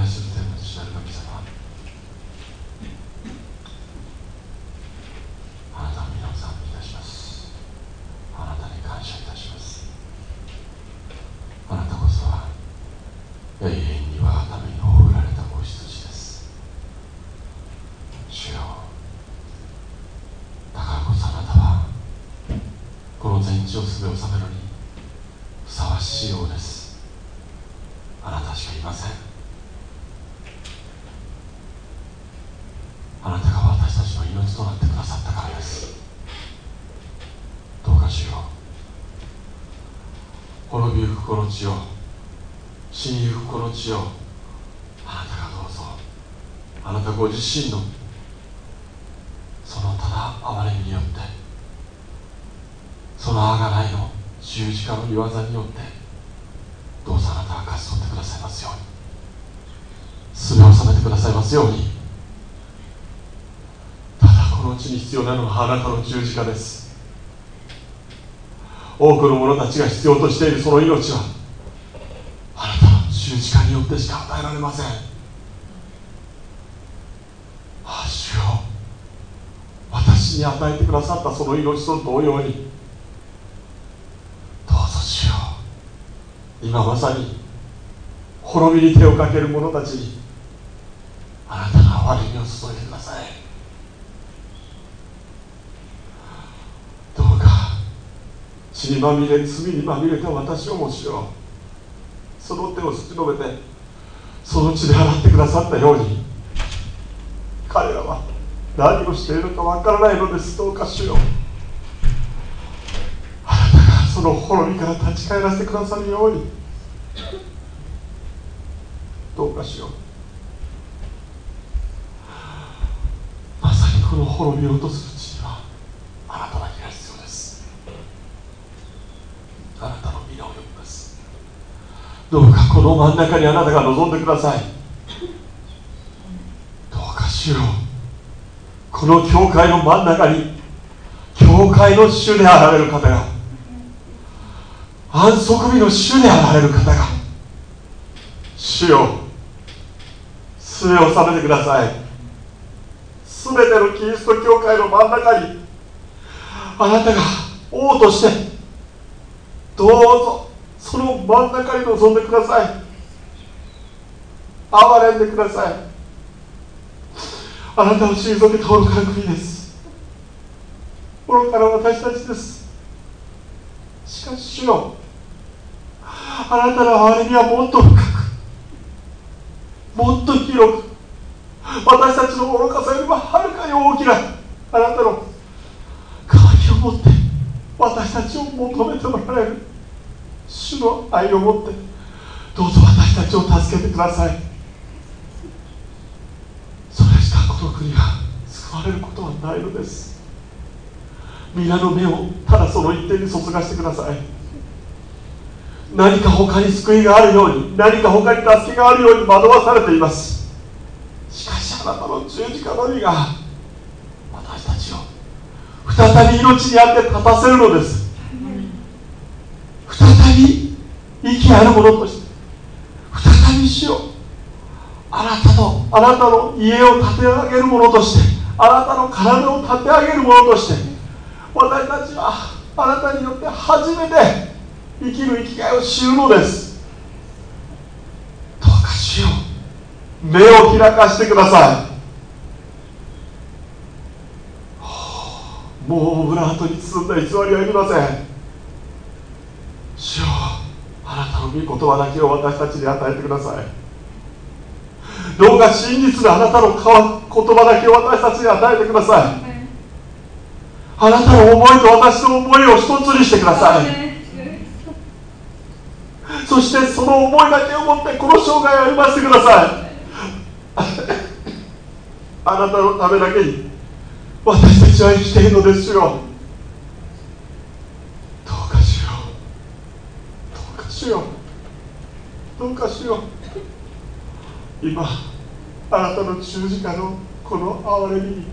愛する天の父なる神様あなたの皆を賛美いたします。あなたに感謝いたします。あなたこそは永遠に我がために葬られた子羊です主よ。だからこそあなたはこの全地をすべを治めるにふさわしいようですあなたしかいませんあなたが私たちの命となってくださったからですどうかしよう滅びゆくこの地を死あなたがどうぞ。あなたご自身のそのただ憐れみによってその贖いの十字架の御業によってどうぞあなたが勝ち取ってくださいますように。すべを収めてくださいますように。ただこの地に必要なのはあなたの十字架です。多くの者たちが必要としているその命はあなたの十字架によってしか与えられません。主よ。私に与えてくださったその命と同様に。どうぞ主よ。今まさに滅びに手をかける者たちにあなたが憐れみを注いでください。どうか血にまみれ罪にまみれた私をもしよ。うその手を差し伸べてその血で洗ってくださったように彼らは何をしているかわからないのです。どうかしよう。あなたがその滅びから立ち返らせてくださるように。どうかしよう。まさにこの滅びようとする地にはあなただけが必要ですあなたの皆を呼びますどうかこの真ん中にあなたが望んでください。どうかしようこの教会の真ん中に教会の主であられる方が安息日の主であられる方が主よすべを収めてください。すべてのキリスト教会の真ん中にあなたが王としてどうぞその真ん中に臨んでください。憐れんでください。あなたを退けた愚かな国です。愚かな私たちです。しかし主よあなたの憐れみはもっと深くもっと広く私たちの愚かさよりもはるかに大きなあなたの渇きを持って私たちを求めておられる。主の愛を持ってどうぞ私たちを助けてください。それしかこの国が救われることはないのです。皆の目をただその一点に注がしてください。何か他に救いがあるように何か他に助けがあるように惑わされています。しかしあなたの十字架のみが私たちを再び命にあって立たせるのです。再び息あるものとして再びしよう。あなたのあなたの家を建て上げるものとしてあなたの体を立て上げるものとして私たちはあなたによって初めて生きる生きがいを知るのです。どうかしよ目を開かしてください。もうオブラートに包んだ偽りはいりません主よあなたの御言葉だけを私たちに与えてください。どうか真実なあなたの言葉だけを私たちに与えてください。あなたの思いと私の思いを一つにしてください。そしてその思いだけを持ってこの生涯を歩ませてください。あなたのためだけに私たちは生きているのですよ。どうかしよう。今あなたの十字架のこの憐れみに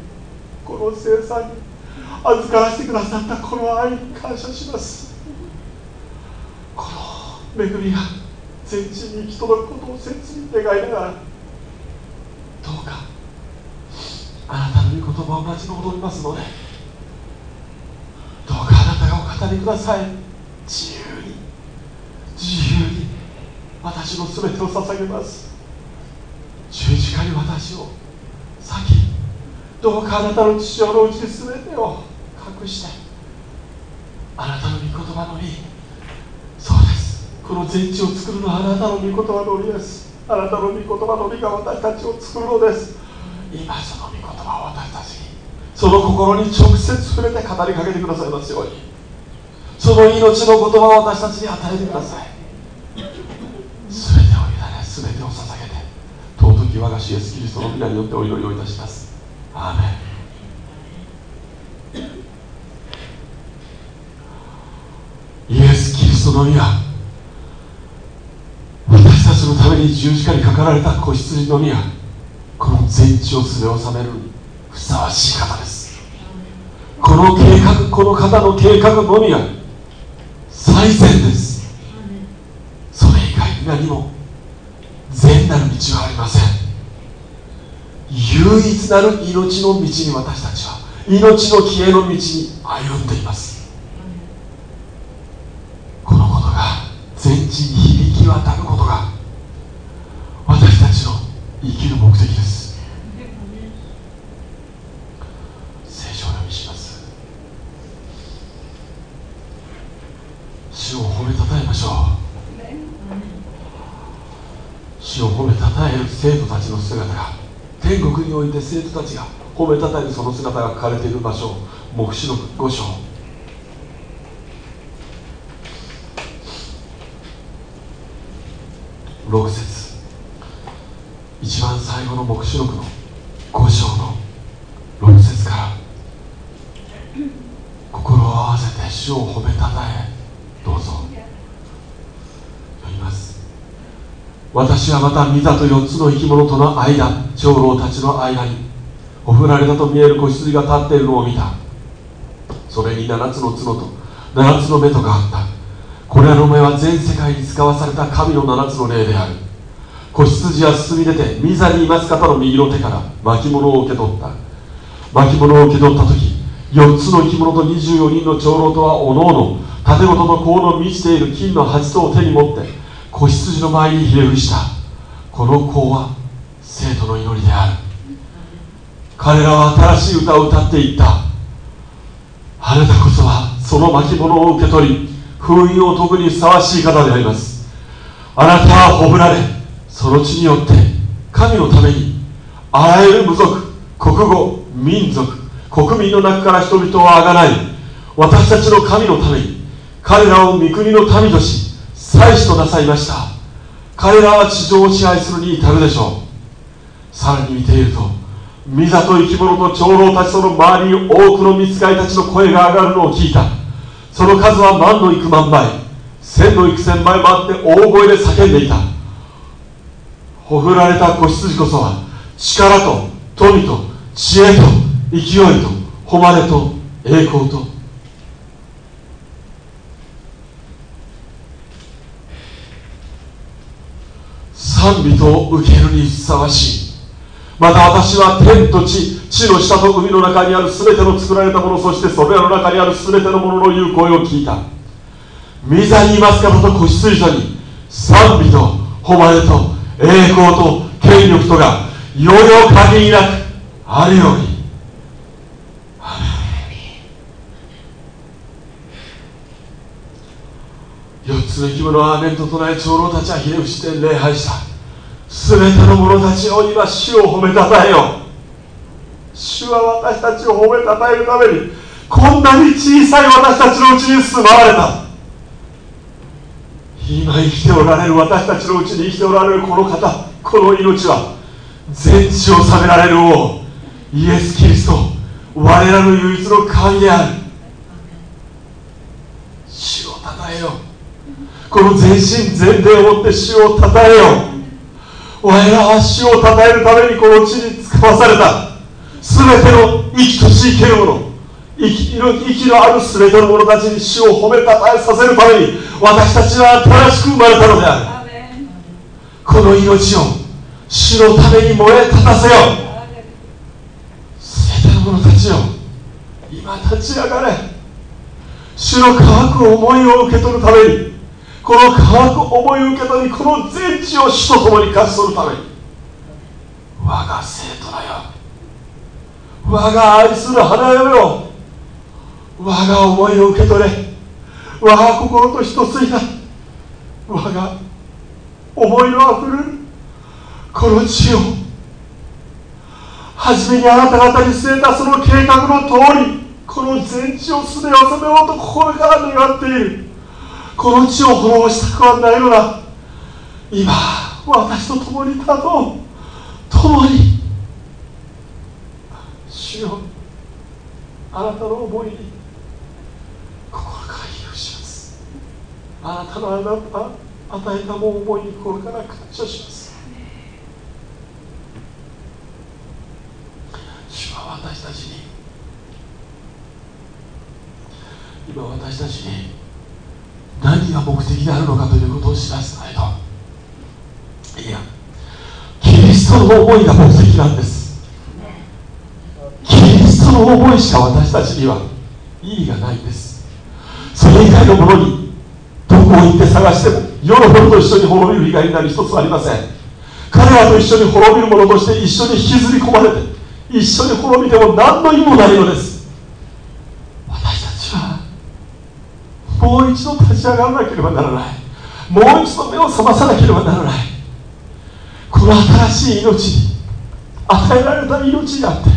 この生産に預からせてくださったこの愛に感謝します。この恵みが全地に行き届くことを切に願いながらどうかあなたの御言葉を待ち望みますのでどうかあなたがお語りください。自由に自由に。私の全てを捧げます。十字架に私を先どうかあなたの父親のうちに全てを隠して。あなたの御言葉のりそうです。この全地を作るのはあなたの御言葉のりです。あなたの御言葉のりが私たちを作るのです。今その御言葉を私たちにその心に直接触れて語りかけてくださいますように。その命の言葉を私たちに与えてください全てを委ね全てを捧げて尊き我が主イエスキリストの皆によってお祈りをいたします。アーメン。イエス・キリストの宮私たちのために十字架にかかられた子羊の宮この全地をすべ収めるにふさわしい方です。この計画この方の計画のみが最善です。それ以外に何も善なる道はありません。唯一なる命の道に私たちは命の消えの道に歩んでいますこのことが全地に響き渡ることが私たちの生きる目的です聖書を読みします主を褒めたたえましょう主を褒めたたえる生徒たちの姿が天国において生徒たちが褒めたたえるその姿が書かれている場所黙示録5章。6節。一番最後の黙示録の5章の6節から心を合わせて主を褒めたたえどうぞ読みます私はまた見たと4つの生き物との間長老たちの間にほふられたと見える子羊が立っているのを見た。それに7つの角と7つの目とがあった。これらの目は全世界に使わされた神の7つの霊である。子羊は進み出て御座にいます方の右の手から巻物を受け取った。巻物を受け取った時4つの生き物と24人の長老とはおのおの盾ごとの甲の満ちている金の鉢とを手に持って子羊の前にひれ伏した。この甲は生徒の祈りである。彼らは新しい歌を歌っていった。あなたこそはその巻物を受け取り封印を解くにふさわしい方であります。あなたはほぶられその地によって神のためにあらゆる部族国語民族国民の中から人々をあがない私たちの神のために彼らを御国の民とし祭司となさいました彼らは地上を支配するに至るでしょうさらに見ていると御座と生き物と長老たちとの周りに多くの見つかいたちの声が上がるのを聞いたその数は万の幾万倍千の幾千倍もあって大声で叫んでいたほふられた子羊こそは力と富と知恵と勢いと誉れと栄光と賛美と受けるにふさわしい。また私は天と地地の下と海の中にある全ての作られたものそしてそれらの中にある全てのものの言う声を聞いた。御座にいます方と子羊とに賛美と誉れと栄光と権力とがよよ限りなくあるように四つの生き物はアーメンと唱え長老たちはひれ伏して礼拝した。全ての者たちを今主を褒めたたえよ。主は私たちを褒めたたえるためにこんなに小さい私たちのうちに住まわれた。今生きておられる私たちのうちに生きておられるこの方この命は全地を治められる王イエス・キリスト我らの唯一の神である。主をたたえよ。この全身全霊をもって主をたたえよ。我らは主をたたえるためにこの地に使わされた。全ての生きとし生けるもの。生きの息のある全ての者たちに主を褒めたたえさせるために私たちは新しく生まれたのである。この命を主のために燃え立たせよ全ての者たちよ。今立ち上がれ。主の乾く思いを受け取るために。この乾く思いを受け取りこの全地を主と共に勝ち取るために我が生徒だよ。我が愛する花嫁よ我が思いを受け取れ。我が心と一つにな我が思いのあふれるこの地を初めにあなた方に据えたその計画の通りこの全地をすでに収めようと心から願っている。この地を滅ぼしたくはないのだ。今私と共に立とう。共に。主よ。あなたの思いに。心から許します。あなたのあなた与えたも思いに心から感謝します。主は私たちに。今私たちに何が目的であるのかということを知らせないと。いやキリストの思いが目的なんです。キリストの思いしか私たちには意味がないんです。それ以外のものにどこを行って探しても世の者と一緒に滅びる以外になる一つはありません。彼らと一緒に滅びる者として一緒に引きずり込まれて一緒に滅びても何の意味もないのです私たちはもう一度立ち上がらなければならない。もう一度目を覚まさなければならない。この新しい命に与えられた命にあって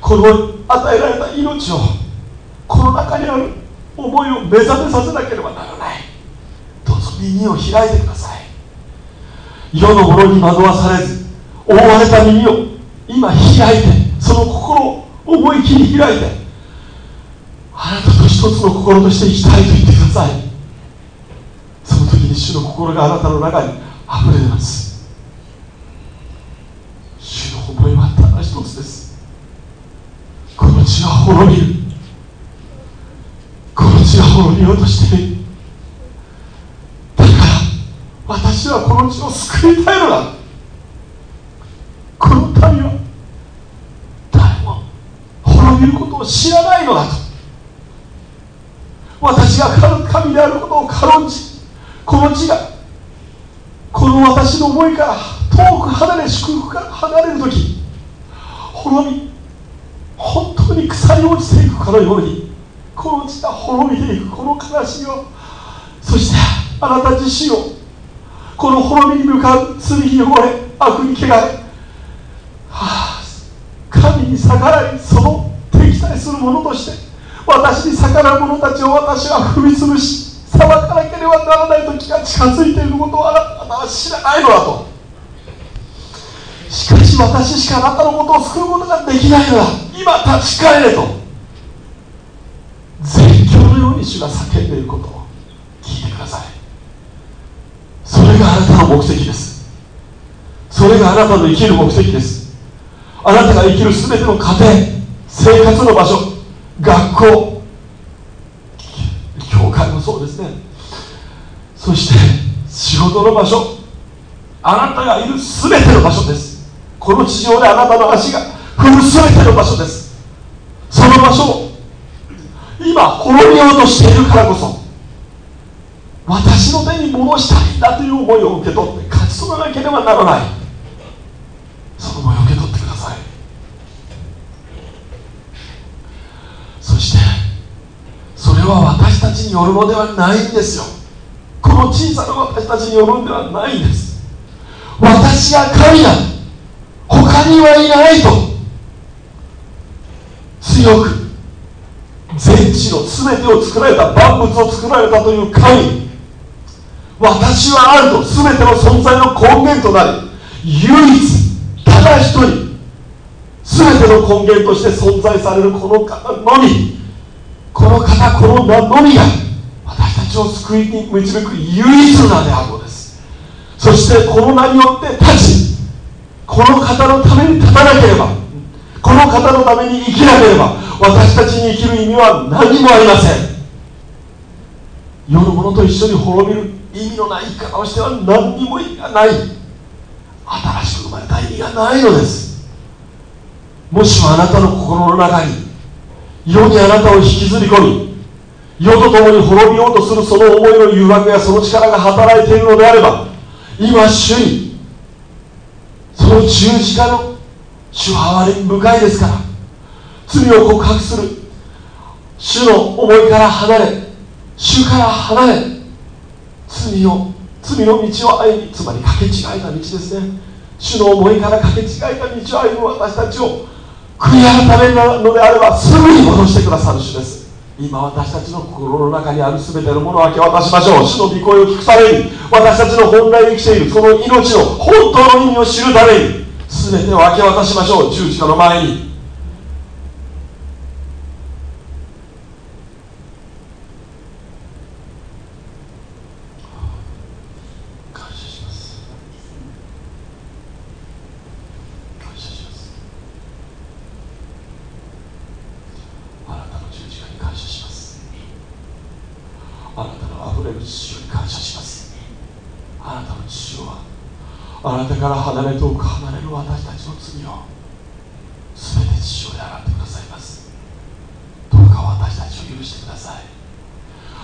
この与えられた命をこの中にある思いを目覚めさせなければならない。どうぞ耳を開いてください。世のものに惑わされず覆われた耳を今開いてその心を思い切り開いてあなたと一つの心として生きたいと言ってさい。その時に主の心があなたの中に溢れ出ます。主の思いはただ一つです。この地は滅びる。この地が滅びようとして。いるだから私はこの地を救いたいのだ。この民は誰も滅びることを知らないのだと。私が神であることを軽んじこの地がこの私の思いから遠く離れ祝福から離れる時滅び本当に腐り落ちていくかのようにこの地が滅びていくこの悲しみをそしてあなた自身をこの滅びに向かう罪に汚れ悪に汚れ、神に逆らいその敵対する者として私に逆らう者たちを私は踏み潰し裁かなければならない時が近づいていることをあなたは知らないのだと。しかし私しかあなたのことを救うことができないのだ。今立ち返れと。絶叫のように主が叫んでいることを聞いてください。それがあなたの目的です。それがあなたの生きる目的です。あなたが生きる全ての家庭生活の場所学校。教会もそうですね。そして仕事の場所。あなたがいる全ての場所です。この地上であなたの足が踏む全ての場所です。その場所を今滅びようとしているからこそ私の手に戻したいんだという思いを受け取って勝ち取らなければならない。その思いを受け取ってくださいそしてそれは私ちによるのではないんですよ。この小さな私たちによるのではないんです。私が神だ他にはいないと。強く全地の全てを作られた万物を作られたという神。私はあると。全ての存在の根源となり唯一ただ一人全ての根源として存在されるこの方のみ。この方この名のみが私たちを救いに導く唯一の名であるのです。そしてこの名によって立ちこの方のために立たなければこの方のために生きなければ私たちに生きる意味は何もありません。世の者と一緒に滅びる意味のない生き方をしては何にも意味がない。新しく生まれた意味がないのです。もしもあなたの心の中に世にあなたを引きずり込み世と共に滅びようとするその思いの誘惑やその力が働いているのであれば今主にその十字架の主は憐れみ深いですから罪を告白する主の思いから離れ主から離れ罪を罪の道を歩みつまりかけ違えた道ですね。主の思いからかけ違えた道を歩む私たちを悔い改めるのであればすぐに戻してくださる主です。今私たちの心の中にある全てのものを明け渡しましょう主の御声を聞くために私たちの本来生きているその命の本当の意味を知るために全てを明け渡しましょう。十字架の前にあなたから離れ遠く離れる私たちの罪を全て父親で洗ってくださいます。どうか私たちを許してください。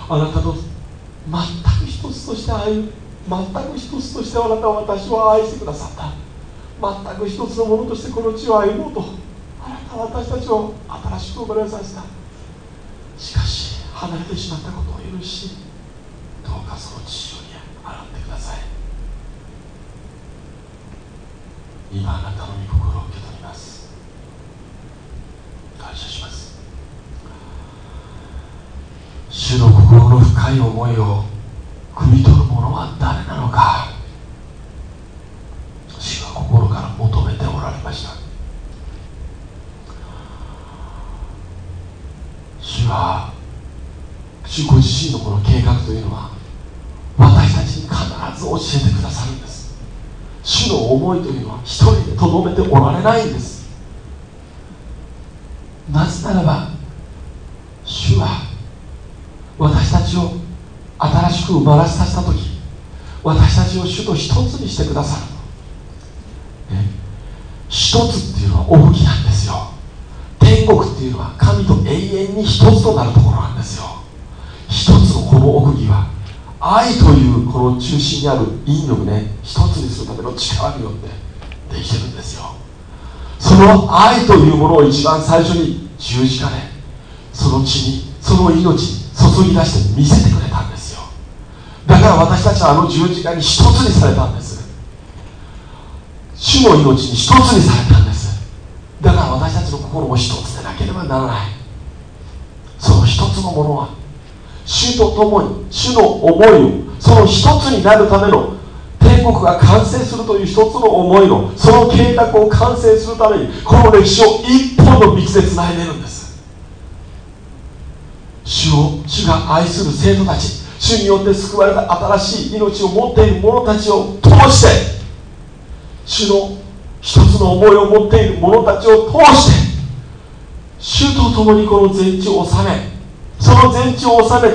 あなたと全く一つとして愛全く一つとしてあなたは私を愛してくださった。全く一つのものとしてこの地を歩もうとあなたは私たちを新しく生まれさせた。しかし離れてしまったことを許しどうかその地を洗ってください今あなたの御心を受け取ります。感謝します。主の心の深い思いを汲み取る者は誰なのか。主は心から求めておられました。主は主ご自身のこの計画というのは私たちに必ず教えてくださるんです。主の思いというのは一人でとどめておられないんです。なぜならば主は私たちを新しく生まれさせた時私たちを主と一つにしてくださる、ね、一つっていうのは奥義なんですよ。天国っていうのは神と永遠に一つとなるところなんですよ。一つのこの奥義は愛というこの中心にある引力ね一つにするための力によってできてるんですよ。その愛というものを一番最初に十字架でその血にその命に注ぎ出して見せてくれたんですよ。だから私たちはあの十字架に一つにされたんです。主の命に一つにされたんです。だから私たちの心も一つでなければならない。その一つのものは主と共に主の思いをその一つになるための天国が完成するという一つの思いのその計画を完成するためにこの歴史を一本の道でつないでるんです。主を主が愛する生徒たち主によって救われた新しい命を持っている者たちを通して主の一つの思いを持っている者たちを通して主と共にこの全地を治めその全地を治め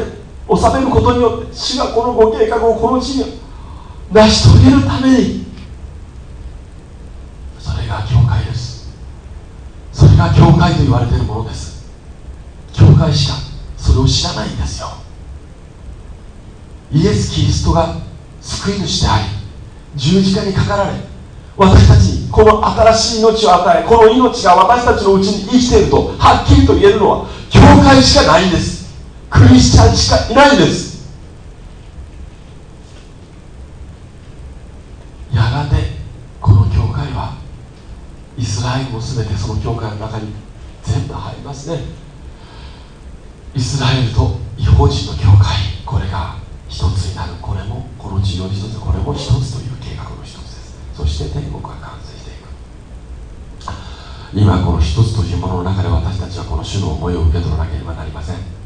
治めることによって主がこのご計画をこの地に成し遂げるためにそれが教会です。それが教会と言われているものです。教会しかそれを知らないんですよ。イエス・キリストが救い主であり十字架にかかられ私たちにこの新しい命を与えこの命が私たちのうちに生きているとはっきりと言えるのは教会しかないんです。クリスチャンしかいないんです。やがてこの教会はイスラエルも全てその教会の中に全部入りますね。イスラエルと違法人の教会これが一つになる。これもこの地上に一つこれも一つという計画の一つです。そして天国が完成していく。今この一つというものの中で私たちはこの主の思いを受け取らなければなりません。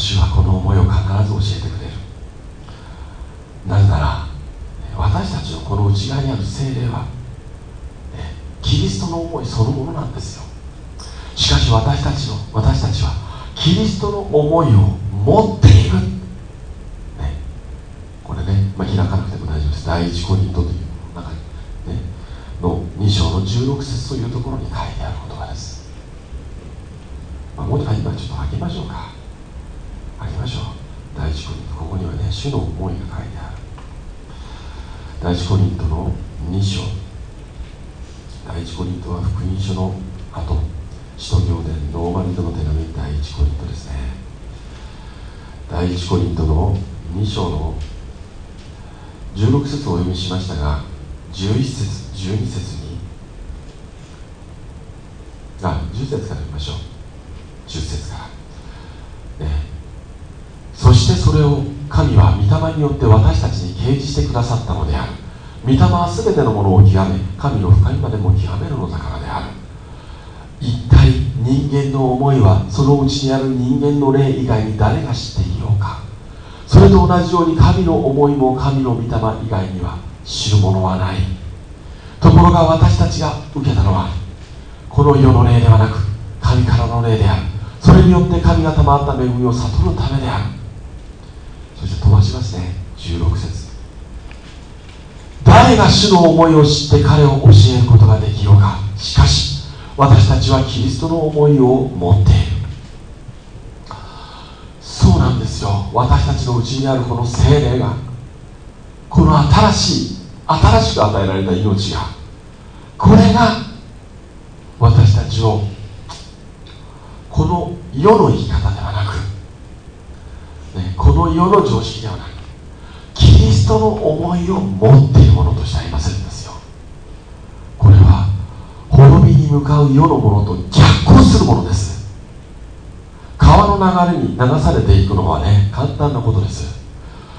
主はこの思いを必ず教えてくれる。なぜなら私たちのこの内側にある精霊は、キリストの思いそのものなんですよ。しかし私たちの私たちはキリストの思いを持っている、ね、これねまあ、開かなくても大丈夫です。第一コリントという中に、ね、の2章の16節というところに書いてある言葉です、まあ、もう一回今ちょっと開けましょうか。しょう。第一コリントここにはね主の思いが書いてある。第一コリントの2章。第一コリントは福音書の後。使徒行伝ローマ人の手紙第一コリントですね。第一コリントの2章の16節をお読みしましたが11節12節に。あ10節から読みましょう。10節から。ね。それを神は御霊によって私たちに掲示してくださったのである。御霊は全てのものを極め神の深いまでも極めるのだからである。一体人間の思いはそのうちにある人間の霊以外に誰が知っていようか。それと同じように神の思いも神の御霊以外には知るものはない。ところが私たちが受けたのはこの世の霊ではなく神からの霊である。それによって神が賜った恵みを悟るためである。そして飛ばしますね。16節。誰が主の思いを知って彼を教えることができようか。しかし私たちはキリストの思いを持っている。そうなんですよ。私たちのうちにあるこの精霊がこの新しい新しく与えられた命がこれが私たちをこの世の生き方ではなく、この世の常識ではなくキリストの思いを持っているものとしてありませんですよこれは滅びに向かう世のものと逆行するものです。川の流れに流されていくのはね簡単なことです。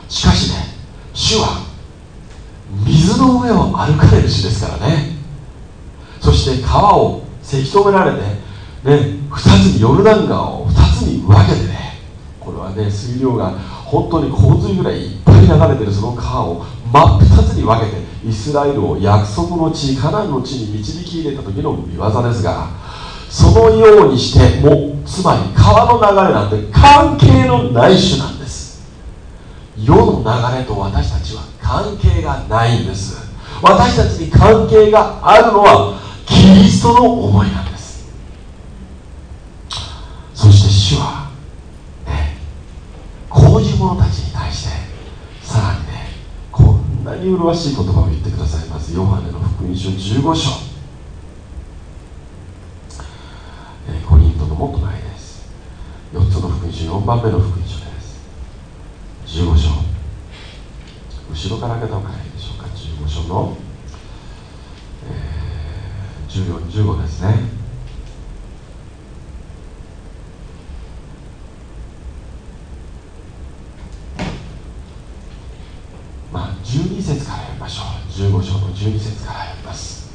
しかしね主は水の上を歩かれる主ですからね。そして川をせき止められて、ね、2つにヨルダン川を2つに分けてねね水量が本当に洪水ぐらいいっぱい流れてるその川を真っ二つに分けてイスラエルを約束の地カナンの地に導き入れた時の見業ですがそのようにしてもつまり川の流れなんて関係のない種なんです。世の流れと私たちは関係がないんです。私たちに関係があるのはキリストの思いなんです。そして主は者たちに対してさらにねこんなに麗しい言葉を言ってくださいます。ヨハネの福音書15章、えー、コリントのもっと前です。4つの福音書4番目の福音書です。15章。後ろから開けた方がいいでしょうか。15章の、えー、1415ですね。まあ12節から読みましょう。15章の12節から読みます。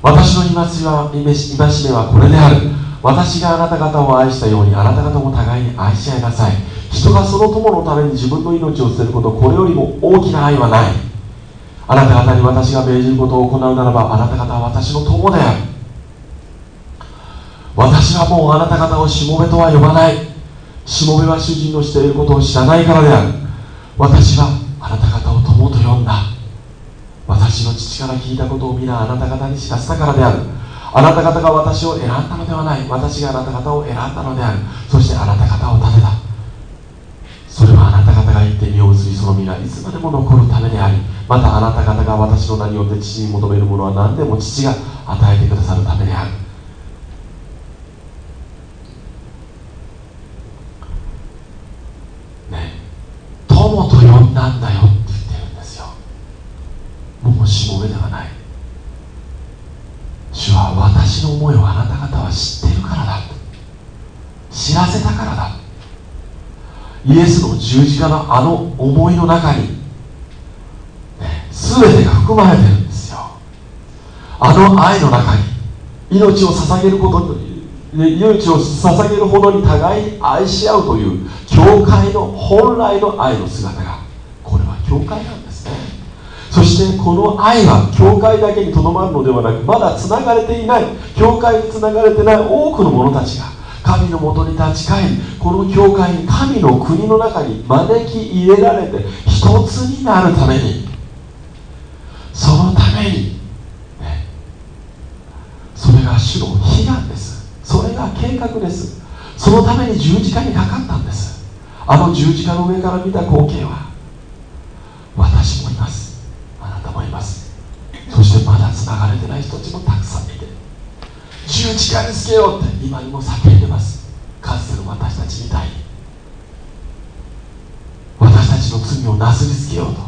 私の戒めはこれである。私があなた方を愛したようにあなた方も互いに愛し合いなさい。人がその友のために自分の命を捨てることこれよりも大きな愛はない。あなた方に私が命じることを行うならばあなた方は私の友である。私はもうあなた方をしもべとは呼ばない。しもべは主人のしていることを知らないからである。私はあなた方を友と呼んだ。私の父から聞いたことを皆あなた方に知らせたからである。あなた方が私を選んだのではない。私があなた方を選んだのである。そしてあなた方を立てた。それはあなた方が言って身を移りその皆いつまでも残るためでありまたあなた方が私の名によって父に求めるものは何でも父が与えてくださるためである友と呼んだんだよって言ってるんですよ。もうしもべではない。主は私の思いをあなた方は知ってるからだ。知らせたからだ。イエスの十字架のあの思いの中に、ね、全てが含まれてるんですよ。あの愛の中に命を捧げること命を捧げるほどに互いに愛し合うという教会の本来の愛の姿が教会なんですね。そしてこの愛は教会だけにとどまるのではなくまだつながれていない教会につながれてない多くの者たちが神のもとに立ち返りこの教会に神の国の中に招き入れられて一つになるためにそのために、ね、それが主の悲願です。それが計画です。そのために十字架にかかったんです。あの十字架の上から見た光景は私もいます。あなたもいます。そしてまだつながれてない人たちもたくさんいて。十字架につけようって今にも叫んでます。かつての私たちみたいに。私たちの罪をなすりつけようと。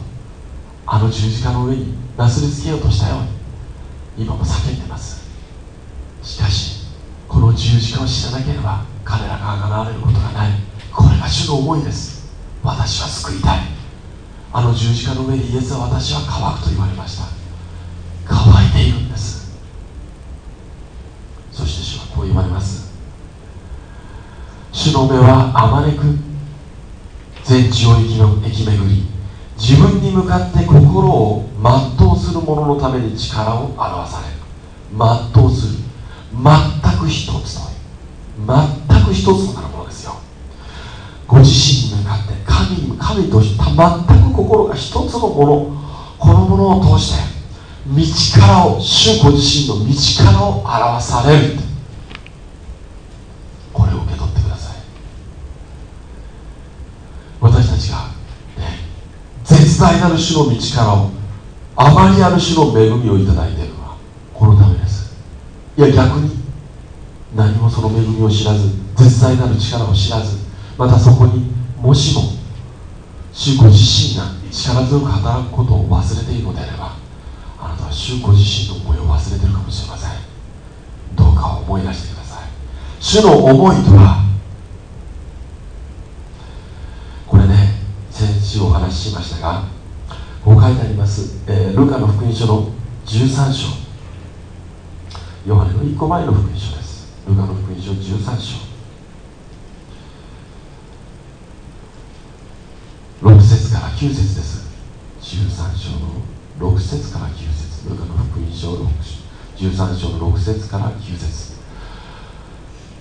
あの十字架の上になすりつけようとしたように。今も叫んでます。しかしこの十字架を知らなければ彼らがあがられることがない。これが主の思いです。私は救いたい。あの十字架の上でイエスは私は乾くと言われました。乾いているんです。そして主はこう言われます。主の目はあまねく全地を生き巡り自分に向かって心を全うする者のために力を表される全うする。全く一つと全く一つとなるご自身に向かって神神として全く心が一つのもの。このものを通して道からを主ご自身の道からを表される。これを受け取ってください。私たちが、ね、絶大なる主の道からをあまりある主の恵みをいただいているのはこのためです。いや逆に何もその恵みを知らず絶大なる力を知らずまたそこにもしも主ご自身が力強く働くことを忘れているのであればあなたは主ご自身の思いを忘れているかもしれません。どうか思い出してください。主の思いとはこれね先週お話ししましたがこう書いてあります、えー、ルカの福音書の13章。ヨハネの1個前の福音書です。ルカの福音書13章。6節から9節です。13章の6節から9節。ルカの福音書13章。の6節から9節。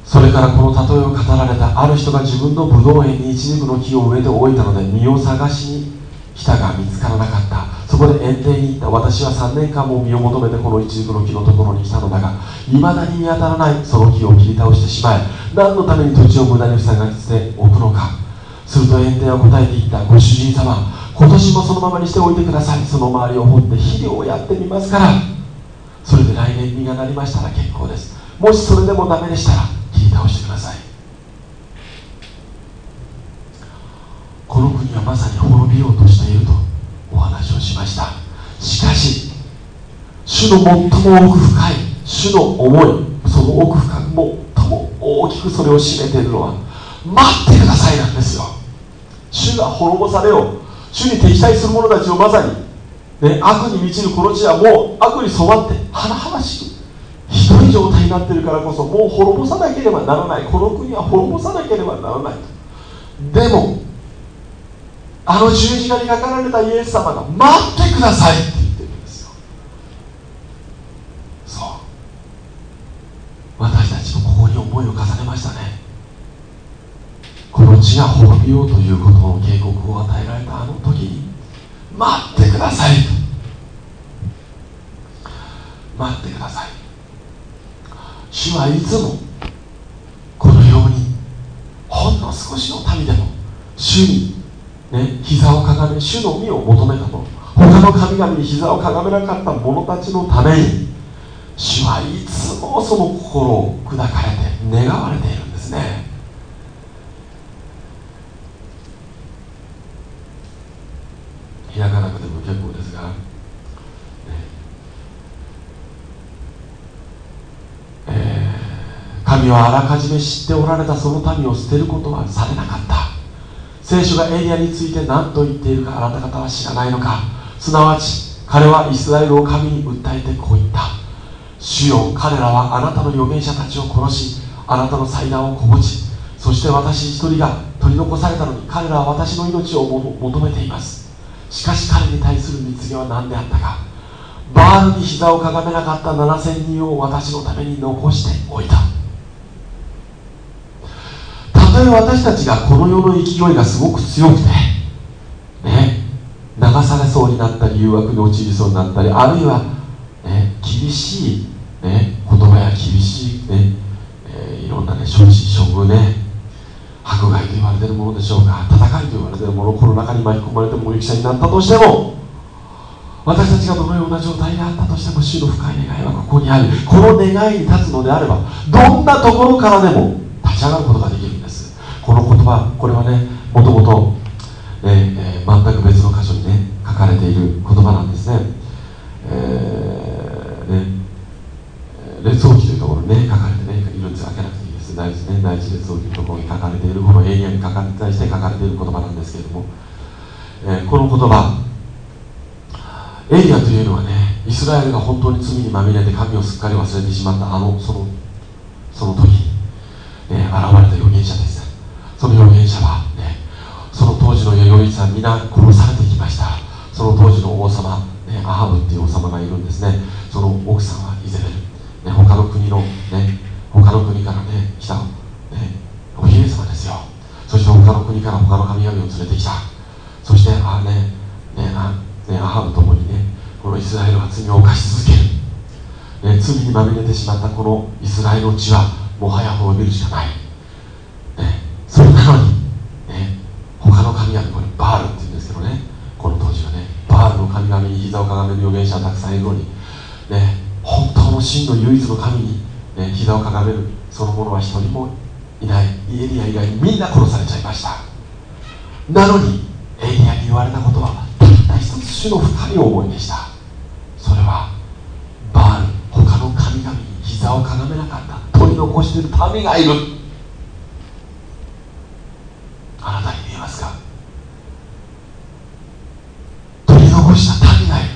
それからこの例えを語られたある人が自分のブドウ園に一軸の木を植えておいたので実を探しに来たが見つからなかった。そこで園庭に行った。私は3年間も実を求めてこの一軸の木のところに来たのだがいまだに見当たらないその木を切り倒してしまい何のために土地を無駄に塞がしておくのか。すると園庭は答えていったご主人様今年もそのままにしておいてください。その周りを掘って肥料をやってみますから。それで来年実がなりましたら結構です。もしそれでもダメでしたら切り倒してください。この国はまさに滅びようとしているとお話をしました。しかし主の最も奥深い主の思いその奥深く最も大きくそれを占めているのは待ってくださいなんですよ。主が滅ぼされよ主に敵対する者たちをまさに、ね、悪に満ちるこの地はもう悪に染まって華々しくひどい状態になっているからこそもう滅ぼさなければならない。この国は滅ぼさなければならない。とでもあの十字架にかかられたイエス様が待ってくださいって言ってるんですよ。そう。私たちもここに思いを重ねましたね。この地が滅びようということの警告を与えられたあの時に待ってください。待ってください。主はいつもこのようにほんの少しの民でも主にね、膝をかがめ主の身を求めた者他の神々に膝をかがめなかった者たちのために主はいつもその心を砕かれて願われているんですね。開かなくても結構ですが、ね。えー、神はあらかじめ知っておられたその民を捨てることはされなかった。聖書がエリアについて何と言っているかあなた方は知らないのか。すなわち彼はイスラエルを神に訴えてこう言った。主よ彼らはあなたの預言者たちを殺しあなたの祭壇をこぼちそして私一人が取り残されたのに彼らは私の命を求めています。しかし彼に対する蜜毛は何であったか。バールに膝をかがめなかった7000人を私のために残しておいた。たとえ私たちがこの世の勢いがすごく強くてね流されそうになったり誘惑に陥りそうになったりあるいは、ね、厳しい、ね、言葉や厳しいね、えー、いろんなね処置処遇ね迫害と言われているものでしょうか？戦いと言われているものこの中に巻き込まれてもゆき者になったとしても私たちがどのような状態であったとしても主の深い願いはここにある。この願いに立つのであればどんなところからでも立ち上がることができるんです。この言葉これはねもともと、ねえ、全く別の箇所にね書かれている言葉なんですね,、えーね列王記というところにね書かれてけなくていいです第一ね第一列王記のところに書かれているこのエリアに書かれ対して書かれている言葉なんですけれども、えー、この言葉。エリアというのはねイスラエルが本当に罪にまみれて神をすっかり忘れてしまったあのそのその時、ね、現れた預言者です。その預言者は、ね、その当時の預言者は皆殺されていきました。その当時の王様、ね、アハブっていう王様がいるんですね。その奥さんはイゼベル。ね、他の国の、ね、他の国からね、来た、ね、お姫様ですよ。そして他の国から他の神々を連れてきた。そして、あね、ね、あねアハブともにね、このイスラエルは罪を犯し続ける。ね、罪にまみれてしまったこのイスラエルの地は、もはや滅びるしかない。ね、それなのに、ね、他の神々、これバールって言うんですけどね、この当時はね、バールの神々に膝をかがめる預言者はたくさんいるのに、ね、本当の真の唯一の神に、ね、膝をかがめるその者は一人もいない。エリア以外にみんな殺されちゃいました。なのにエリアに言われたことはたった一つ主の深い思いでした。それはバール他の神々に膝をかがめなかった。取り残している民がいる。あなたに見えますか？取り残した民がいる。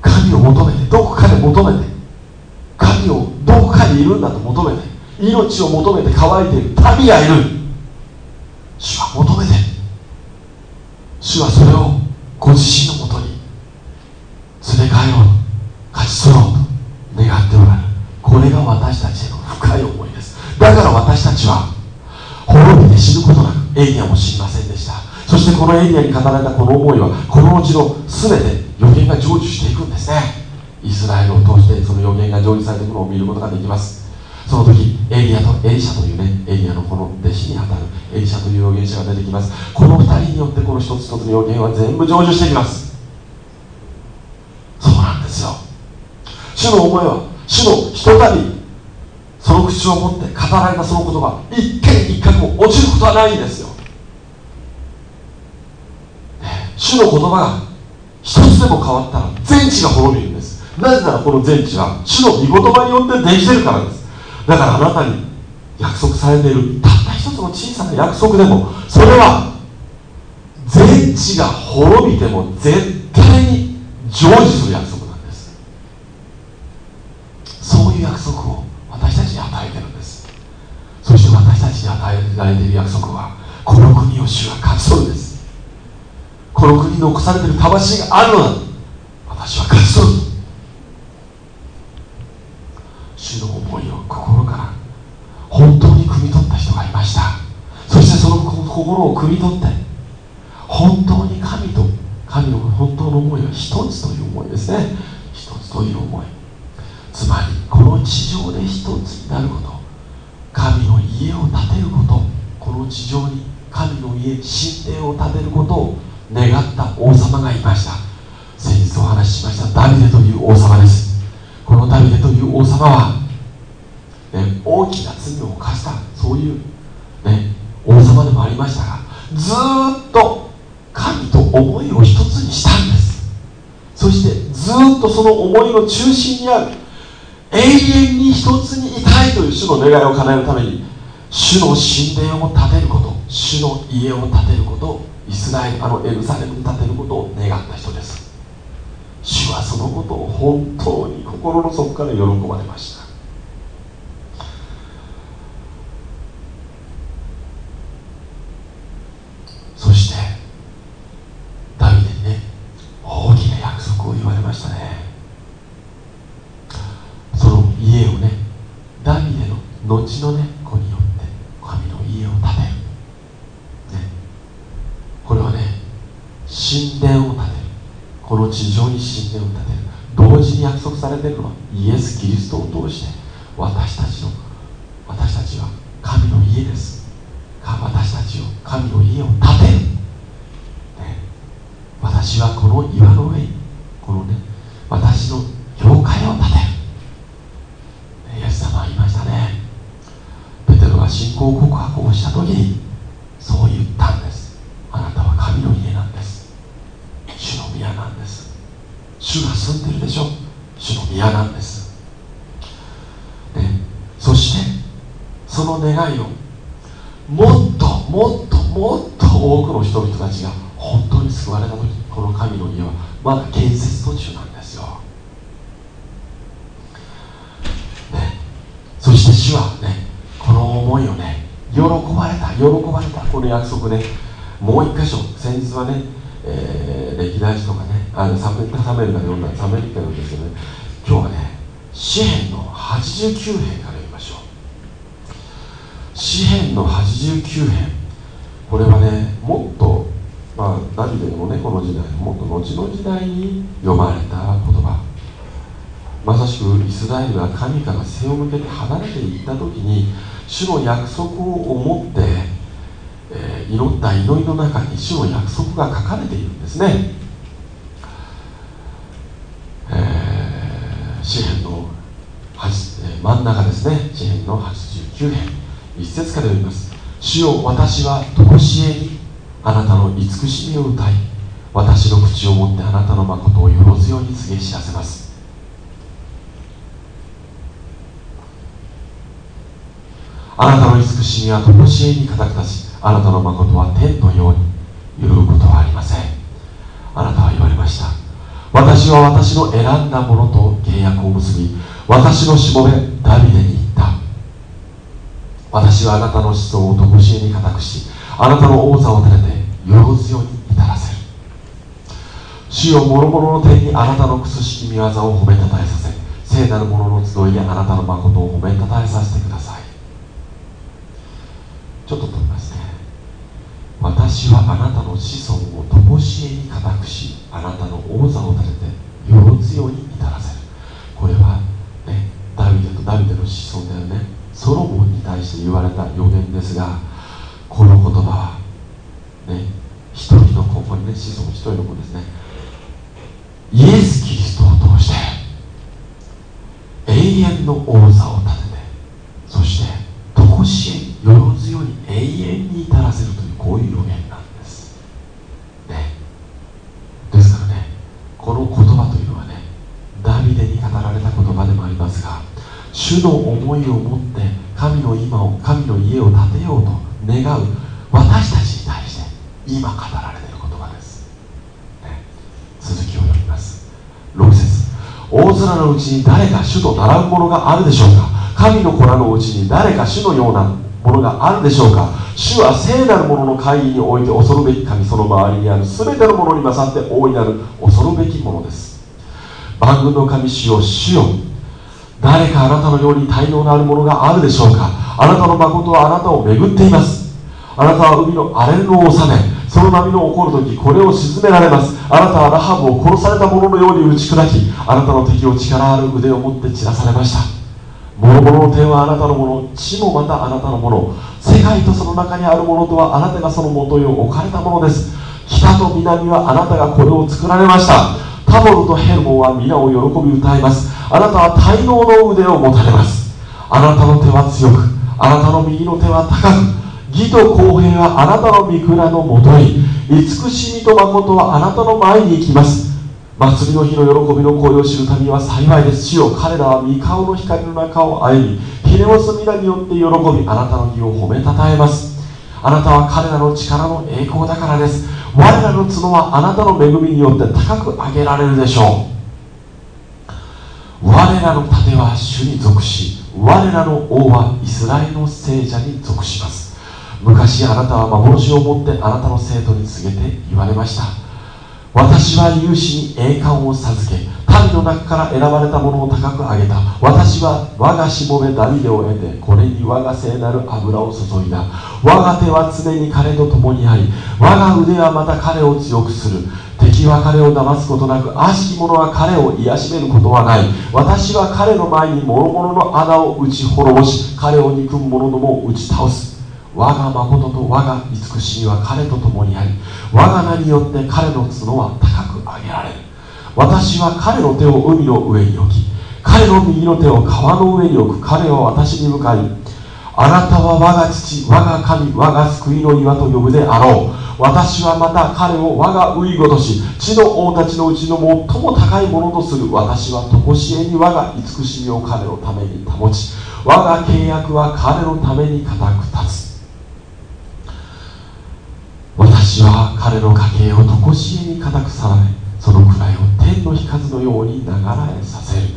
神を求めてどこかで求めているんだと求めて命を求めて乾いている。民がいる。主は求めて。主はそれをご自身のもとに。連れ帰ろう勝ち取ろうと願っておられる。これが私たちへの深い思いです。だから私たちは滅びて死ぬことなくエリアも知りませんでした。そしてこのエリアに語られたこの思いはこの後の全て予言が成就していくんですね。イスラエルを通してその予言が成就されていくのを見ることができます。その時エリアとエリシャというねエリアのこの弟子にあたるエリシャという預言者が出てきます。この2人によってこの一つ一つの予言は全部成就していきます。そうなんですよ。主の思いは主のひとたびその口を持って語られたその言葉一見一角も落ちることはないんですよ。主の言葉が一つでも変わったら全地が滅びる。なぜならこの全地は主の御言葉によってできてるからです。だからあなたに約束されているたった一つの小さな約束でもそれは全地が滅びても絶対に成就する約束なんです。そういう約束を私たちに与えてるんです。そして私たちに与えられている約束はこの国を主が勝ち取るんです。この国に残されている魂があるのだ。私は勝ち取る心を汲み取って本当に神と神の本当の思いは一つという思いですね。一つという思い。つまりこの地上で一つになること。神の家を建てること。この地上に神の家神殿を建てることを願った王様がいました。先日お話ししましたダビデという王様です。このダビデという王様は、ね、大きな罪を犯した。そういう、ね、王様でもありましたがずっと神と思いを一つにしたんです。そしてずっとその思いの中心にある永遠に一つにいたいという主の願いを叶えるために主の神殿を建てること主の家を建てることイスラエルあのエルサレムに建てることを願った人です。主はそのことを本当に心の底から喜ばれましたそしてダビデにね大きな約束を言われましたねその家をねダビデの後のね子によって神のこの地上に神殿を建てる同時に約束されているのはイエス・キリストを通して私たちの私たちは神の家です。私たちを神の家を建て。る、ね、私はこの岩の上にこのね私の教会を建て。る、イエス様は言いましたね。ペテロが信仰告白をした時にそう言ったんですあなたは神の家なんです主の宮なんです主が住んでるでしょ主の宮なんです、ね、そしてその願いをもっともっともっと多くの人々たちが本当に救われた時この神の家はまだ建設途中なんですよ、ね、そして主はねこの思いをね喜ばれた喜ばれたこの約束ねもう一箇所先日はね、えー、歴代史とかねあのサメサメルが読んだサメリカなんですけどね今日はね詩篇の89編から詩篇の89編これはねもっとまあダビデもねこの時代もっと後の時代に読まれた言葉。まさしくイスラエルが神から背を向けて離れていった時に主の約束を思って、えー、祈った祈りの中に主の約束が書かれているんですね、えー、詩篇の、えー、真ん中ですね。詩篇の89編一節から読みます。主よ私は常しえにあなたの慈しみを歌い私の口を持ってあなたの誠をよろずように告げ知らせます。あなたの慈しみはとこしえに固く立ちあなたの誠は天のように揺るぐことはありません。あなたは言われました。私は私の選んだものと契約を結び私のしもべダビデに私はあなたの子孫をとこしえに固くしあなたの王座を立ててよろずように至らせる。主よ諸々の天にあなたのくすしき見業を褒めたたえさせ聖なる者の集いであなたの誠を褒めたたえさせてください。ちょっと飛びますね。私はあなたの子孫をともしえに固くしあなたの王座を立ててよろずように至らせる。これはねダビデとダビデの子孫だよね。ソロモンに対して言われた予言ですがこの言葉はね一人の子こにね子孫一人の子ですね。イエス・キリストを通して永遠の王座を立ててそしてとしえよろずように永遠に至というこういう予言なんですねですからねこの言葉というのはねダビデに語られた言葉でもありますが主の思いを持って神の今を神の家を建てようと願う私たちに対して今語られている言葉です、ね、続きを読みます。6節。大空のうちに誰が主と並ぶものがあるでしょうか？神の子らのうちに誰か主のようなものがあるでしょうか？主は聖なるものの会議において恐るべき神その周りにある。全てのものに勝って大いなる恐るべきものです。万軍の神主よ主よ。誰かあなたのように才能のあるものがあるでしょうか？あなたの誠はあなたを巡っています。あなたは海の荒れるのを治めその波の起こる時これを沈められます。あなたはラハブを殺された者のように打ち砕きあなたの敵を力ある腕を持って散らされました。諸々の手はあなたのもの地もまたあなたのもの。世界とその中にあるものとはあなたがそのもとへ置かれたものです。北と南はあなたがこれを作られました。タボルとヘルモンは皆を喜び歌います。あなたは滞納の腕を持たれます。あなたの手は強くあなたの右の手は高く義と公平はあなたの御蔵のもとに慈しみと誠はあなたの前に行きます。祭りの日の喜びの声を知る民は幸いです。主よ彼らは御顔の光の中を歩みひれをす皆によって喜びあなたの義を褒めたたえます。あなたは彼らの力の栄光だからです。我らの角はあなたの恵みによって高く上げられるでしょう。我らの盾は主に属し我らの王はイスラエルの聖者に属します。昔あなたは幻を持ってあなたの生徒に告げて言われました。私は勇士に栄冠を授け民の中から選ばれたものを高く上げた。私は我がしもべダビデを得てこれに我が聖なる油を注いだ。我が手は常に彼と共にあり我が腕はまた彼を強くする。敵は彼を騙すことなく悪しき者は彼を癒しめることはない。私は彼の前に諸々の穴を打ち滅ぼし彼を憎む者どもを打ち倒す。我が誠と我が慈しみは彼と共にあり我が名によって彼の角は高く上げられる。私は彼の手を海の上に置き彼の右の手を川の上に置く。彼は私に向かいあなたは我が父我が神我が救いの岩と呼ぶであろう。私はまた彼を我が遺ごとし地の王たちのうちの最も高いものとする。私は常しえに我が慈しみを彼のために保ち我が契約は彼のために固く立つ。私は彼の家計を常しえに固く定めその位を天の日数のように流れさせる。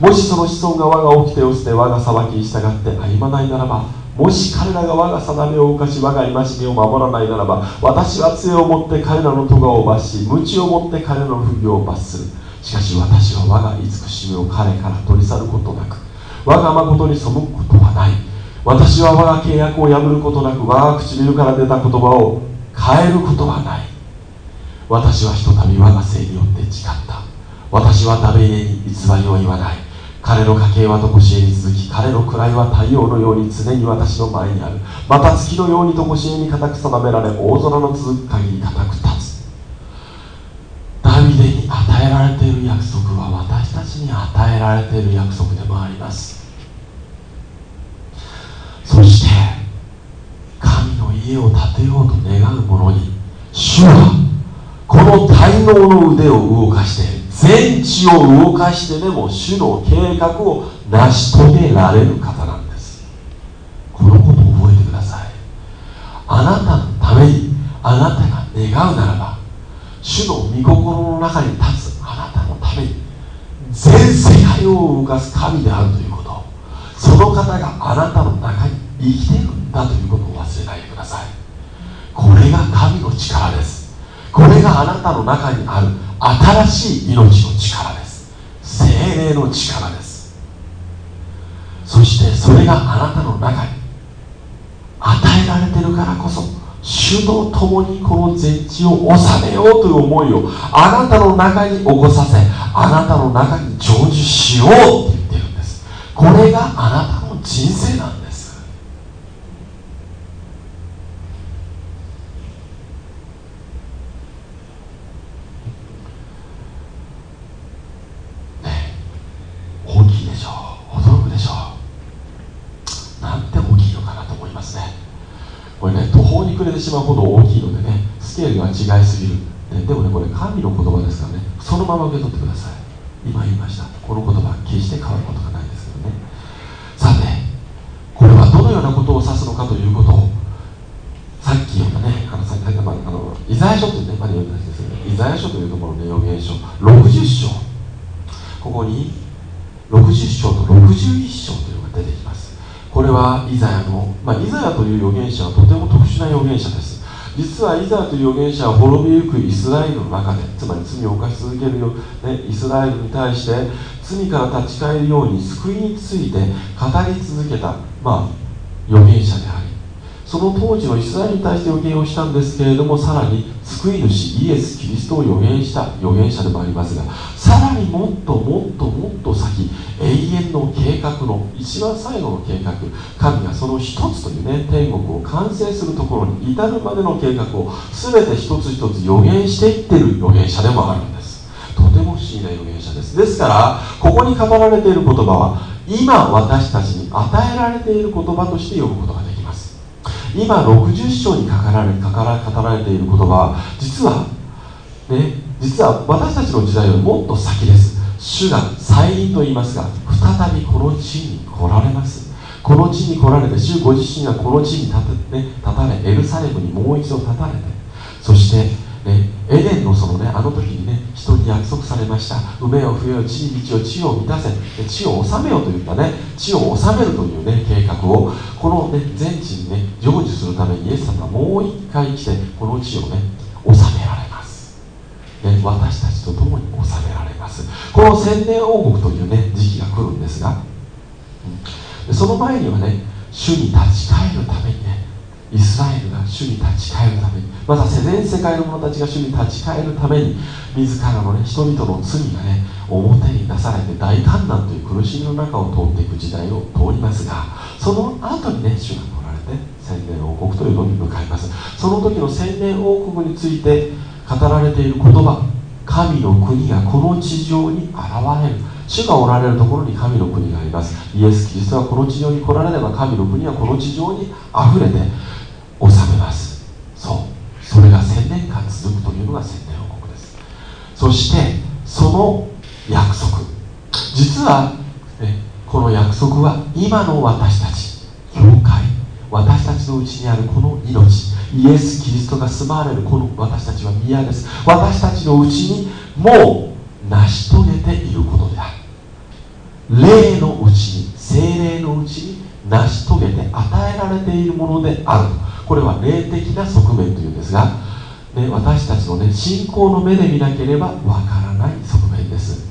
もしその子孫が我が掟を捨て我が裁きに従って歩まないならばもし彼らが我が定めを犯し我が戒めを守らないならば私は杖を持って彼らの咎を罰し鞭を持って彼らの不義を罰する。しかし私は我が慈しみを彼から取り去ることなく我が誠に背くことはない。私は我が契約を破ることなく我が唇から出た言葉を変えることはない。私はひとたび我が性によって誓った。私はダメに偽りを言わない。彼の家系はとこしえに続き彼の位は太陽のように常に私の前にある。また月のようにとこしえに固く定められ大空の続く限り固く立つ。ダビデに与えられている約束は私たちに与えられている約束でもあります。そして神の家を建てようと願う者に主はこの滞納の腕を動かして全地を動かしてでも主の計画を成し遂げられる方なんです。このことを覚えてください。あなたのためにあなたが願うならば主の御心の中に立つあなたのために全世界を動かす神であるということ。その方があなたの中に生きているんだということを忘れないでください。これが神の力です。これがあなたの中にある新しい命の力です。精霊の力です。そしてそれがあなたの中に与えられてるからこそ主と共にこの全地を治めようという思いをあなたの中に起こさせあなたの中に成就しようって言ってるんです。これがあなたの人生なんです。これね途方に暮れてしまうほど大きいのでねスケールが違いすぎる、ね、でもねこれ神の言葉ですからねそのまま受け取ってください。今言いました。この言葉は決して変わることがないですけどね。さてこれはどのようなことを指すのかということをさっき読んだねあのさっきあのイザヤ書というねまで読んだんですけど、ね、イザヤ書というところの、ね、予言書60章。ここに60章と61章というのが出てきます。これはイザヤの、まあ、イザヤという預言者はとても特殊な預言者です。実はイザヤという預言者は滅びゆくイスラエルの中でつまり罪を犯し続けるよ、ね、イスラエルに対して罪から立ち返るように救いについて語り続けた、まあ、預言者でありその当時のイスラエルに対して予言をしたんですけれどもさらに救い主イエス・キリストを予言した預言者でもありますがさらにもっともっともっと先永遠の計画の一番最後の計画神がその一つというね天国を完成するところに至るまでの計画を全て一つ一つ予言していってる預言者でもあるんです。とても不思議な預言者です。ですからここに語られている言葉は今私たちに与えられている言葉として読むことができます。今60章に書かられ語られている言葉は実はね実は私たちの時代よりもっと先です。主が再臨と言いますが再びこの地に来られます。この地に来られて主ご自身がこの地に立て、ね、立たれエルサレムにもう一度立たれてそしてね、エデンのそのねあの時にね人に約束されました。梅を増えよ地に道を地を満たせ地を治めよといったね。地を治めるというね計画をこのね全地にね成就するためにイエス様がもう一回来てこの地をね治められます、ね、私たちと共に治められます。この千年王国というね時期が来るんですが、うん、その前にはね主に立ち返るためにねイスラエルが主に立ち返るためにまた全世界の者たちが主に立ち返るために自らの、ね、人々の罪がね表に出されて大観難という苦しみの中を通っていく時代を通りますがその後にね主が来られて千年王国というのに向かいます。その時の千年王国について語られている言葉神の国がこの地上に現れる。主がおられるところに神の国があります。イエス・キリストはこの地上に来られれば神の国はこの地上にあふれて治めます。そう。それが千年間続くというのが千年王国です。そしてその約束。実は、ね、この約束は今の私たち教会私たちのうちにあるこの命イエス・キリストが住まわれるこの私たちは宮です。私たちのうちにもう成し遂げていることである。霊のうちに精霊のうちに成し遂げて与えられているものであるこれは霊的な側面というんですが、ね、私たちの、ね、信仰の目で見なければわからない側面です。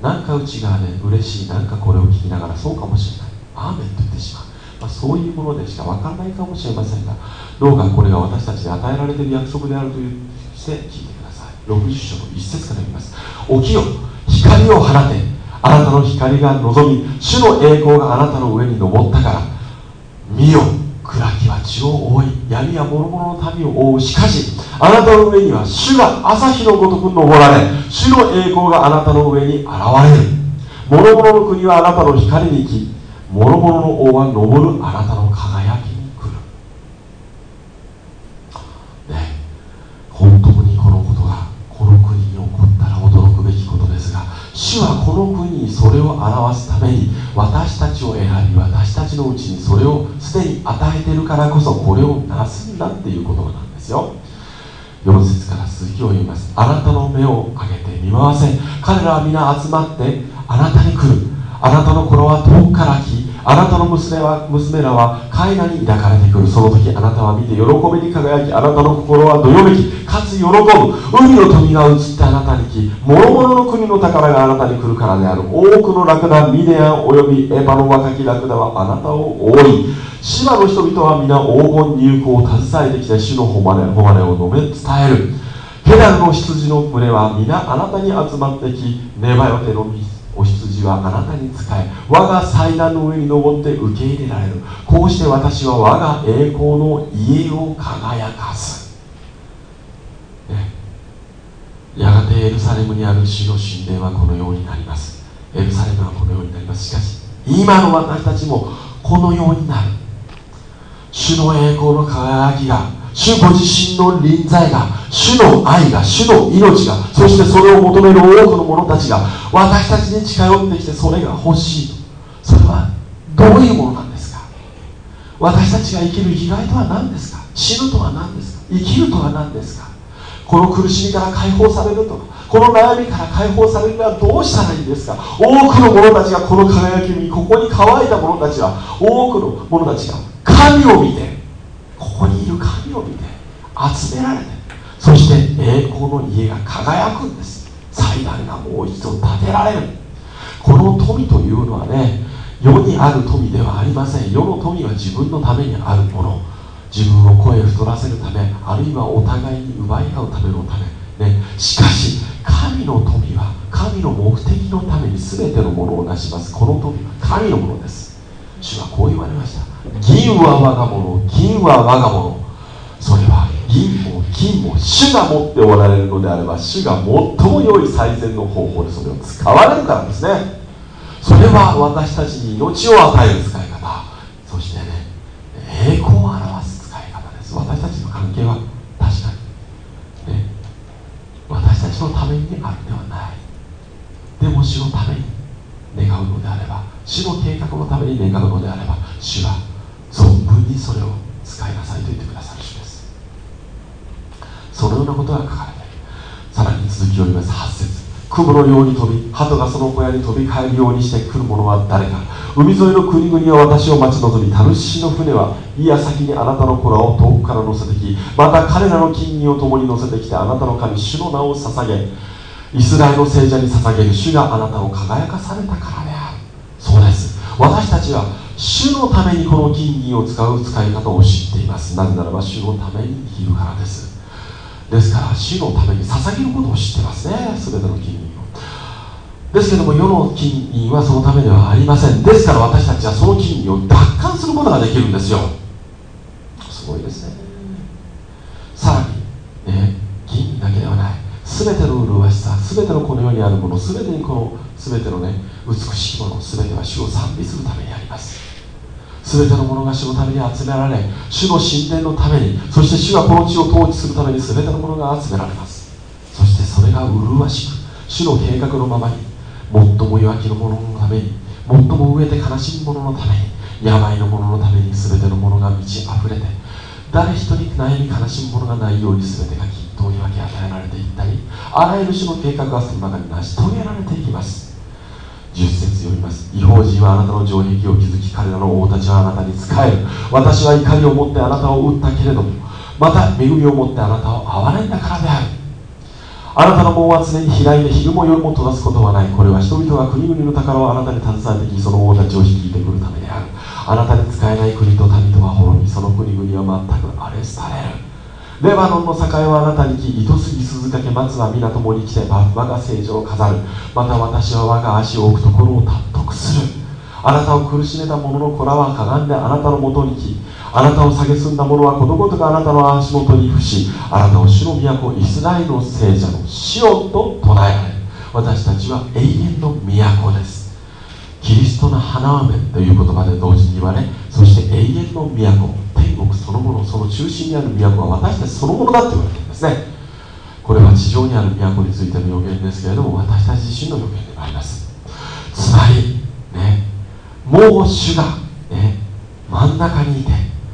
なんか内側で嬉しいなんかこれを聞きながらそうかもしれない。アーメンと言ってしまう。まあ、そういうものでしか分からないかもしれませんがどうかこれが私たちに与えられている約束であるというして聞いてください。60章の1節から読みます。起きよ。光を放て。あなたの光が望み主の栄光があなたの上に昇ったから見よ暗きは地を覆い闇は諸々の民を覆う。しかしあなたの上には主が朝日のごとく昇られ主の栄光があなたの上に現れる。諸々の国はあなたの光に行き諸々の王は昇るあなたの輝き。主はこの国にそれを表すために私たちを選び私たちのうちにそれをすでに与えているからこそこれをなすんだっていうことなんですよ。4節から続きを言います。あなたの目を上げて見回せ。彼らは皆集まってあなたに来る。あなたの頃は遠くから来あなたの娘は娘らは絵画に抱かれてくるその時あなたは見て喜びに輝きあなたの心はどよめきかつ喜ぶ海の富が移ってあなたに来諸々の国の宝があなたに来るからである多くのラクダミデアンおよびエバの若きラクダはあなたを覆い芝の人々は皆黄金入港を携えてきて主の誉れ誉れを述べ伝えるペダルの羊の群れは皆あなたに集まってきネバヨテの水お羊はあなたに仕え我が祭壇の上に登って受け入れられる。こうして私は我が栄光の家を輝かす、ね、やがてエルサレムにある主の神殿はこのようになります。エルサレムはこのようになります。しかし今の私たちもこのようになる。主の栄光の輝きが主ご自身の臨在が主の愛が主の命がそしてそれを求める多くの者たちが私たちに近寄ってきてそれが欲しいと。それはどういうものなんですか？私たちが生きる生きがいとは何ですか？死ぬとは何ですか？生きるとは何ですか？この苦しみから解放されるとかこの悩みから解放されるにはどうしたらいいですか？多くの者たちがこの輝きにここに乾いた者たちは多くの者たちが神を見てここにいる神。を見て集められてそして栄光の家が輝くんです。祭壇がもう一度建てられる。この富というのはね世にある富ではありません。世の富は自分のためにあるもの。自分を声を太らせるためあるいはお互いに奪い合うためのため、ね、しかし神の富は神の目的のために全てのものをなします。この富は神のものです。主はこう言われました。銀は我が物銀は我が物。それは銀も金も主が持っておられるのであれば主が最も良い最善の方法でそれを使われるからですね。それは私たちに命を与える使い方。そしてね栄光を表す使い方です。私たちの関係は確かにね。私たちのためにあるではない。でも主のために願うのであれば主の計画のために願うのであれば主は存分にそれを使いなさいと言ってくださる。そのようなことが書かれてさらに続きを読みます。8節。雲のように飛び鳩がその小屋に飛び帰るようにして来る者は誰か。海沿いの国々は私を待ち望みタルシの船はいや先にあなたの子らを遠くから乗せてきまた彼らの金銀を共に乗せてきてあなたの神主の名を捧げイスラエルの聖者に捧げる主があなたを輝かされたからである。そうです。私たちは主のためにこの金銀を使う使い方を知っています。なぜならば主のために生きるからです。ですから主のために捧げることを知ってますね全ての金銀を。ですけども世の金銀はそのためではありません。ですから私たちはその金銀を奪還することができるんですよ。すごいですね。さらにね銀だけではない。全ての麗しさ全てのこの世にあるもの全てにこの全てのね美しいもの全ては主を賛美するためにあります。全てのものが主のために集められ主の神殿のためにそして主がこの地を統治するために全てのものが集められます。そしてそれが麗しく主の計画のままに最も弱きの者ののために最も飢えて悲しむ者のために病の者のために全てのものが満ち溢れて誰一人悩み悲しむ者がないように全てが均等に分け与えられていったりあらゆる種の計画がその中に成し遂げられていきます。10節読みます。違法人はあなたの城壁を築き彼らの王たちはあなたに仕える。私は怒りを持ってあなたを撃ったけれどもまた恵みを持ってあなたを憐れんだからである。あなたの門は常に開いて昼も夜も閉ざすことはない。これは人々が国々の宝をあなたに携えてきその王たちを率いてくるためである。あなたに使えない国と民とは滅びその国々は全く荒れ廃れる。レバノンの境はあなたに来糸杉鈴掛松は港もに来て我が聖女を飾る。また私は我が足を置くところを達得する。あなたを苦しめた者の子らはかがんであなたのもとに来あなたを蔑んだ者はことごとくあなたの足元に伏しあなたを主の都イスラエルの聖者のシオンと唱えられる。私たちは永遠の都です。キリストの花嫁という言葉で同時に言われそして永遠の都天国そのものその中心にある都は私たちそのものだと言われてるんですね。これは地上にある都についての予言ですけれども私たち自身の予言でもあります。つまりねもう主が、ね、真ん中にいて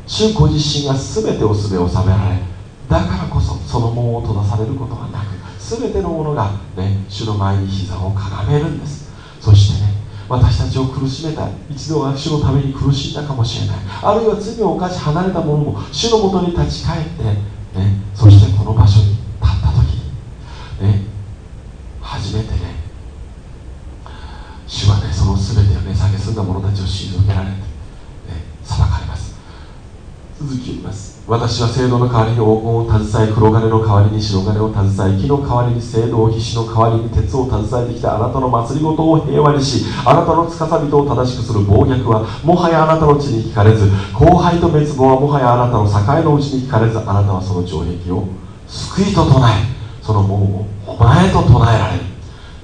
主ご自身が全てをすべ収められだからこそその門を閉ざされることがなく全てのものが、ね、主の前に膝をかがめるんです。そしてね私たちを苦しめた一度は主のために苦しんだかもしれない。あるいは罪を犯し離れた者も主のもとに立ち返って、ね、そしてこの場所に立った時に、ね、初めてね主はねその全てをね蔑んだ者たちを退けられて、ね、裁かれます続きます。私は聖堂の代わりに黄金を携え黒金の代わりに白金を携え木の代わりに聖堂皮脂の代わりに鉄を携えてきたあなたの祭りごとを平和にしあなたの司人を正しくする暴虐はもはやあなたの地に聞かれず後輩と滅亡はもはやあなたの境のうちに聞かれずあなたはその城壁を救いと唱えその門を誉れと唱えられる。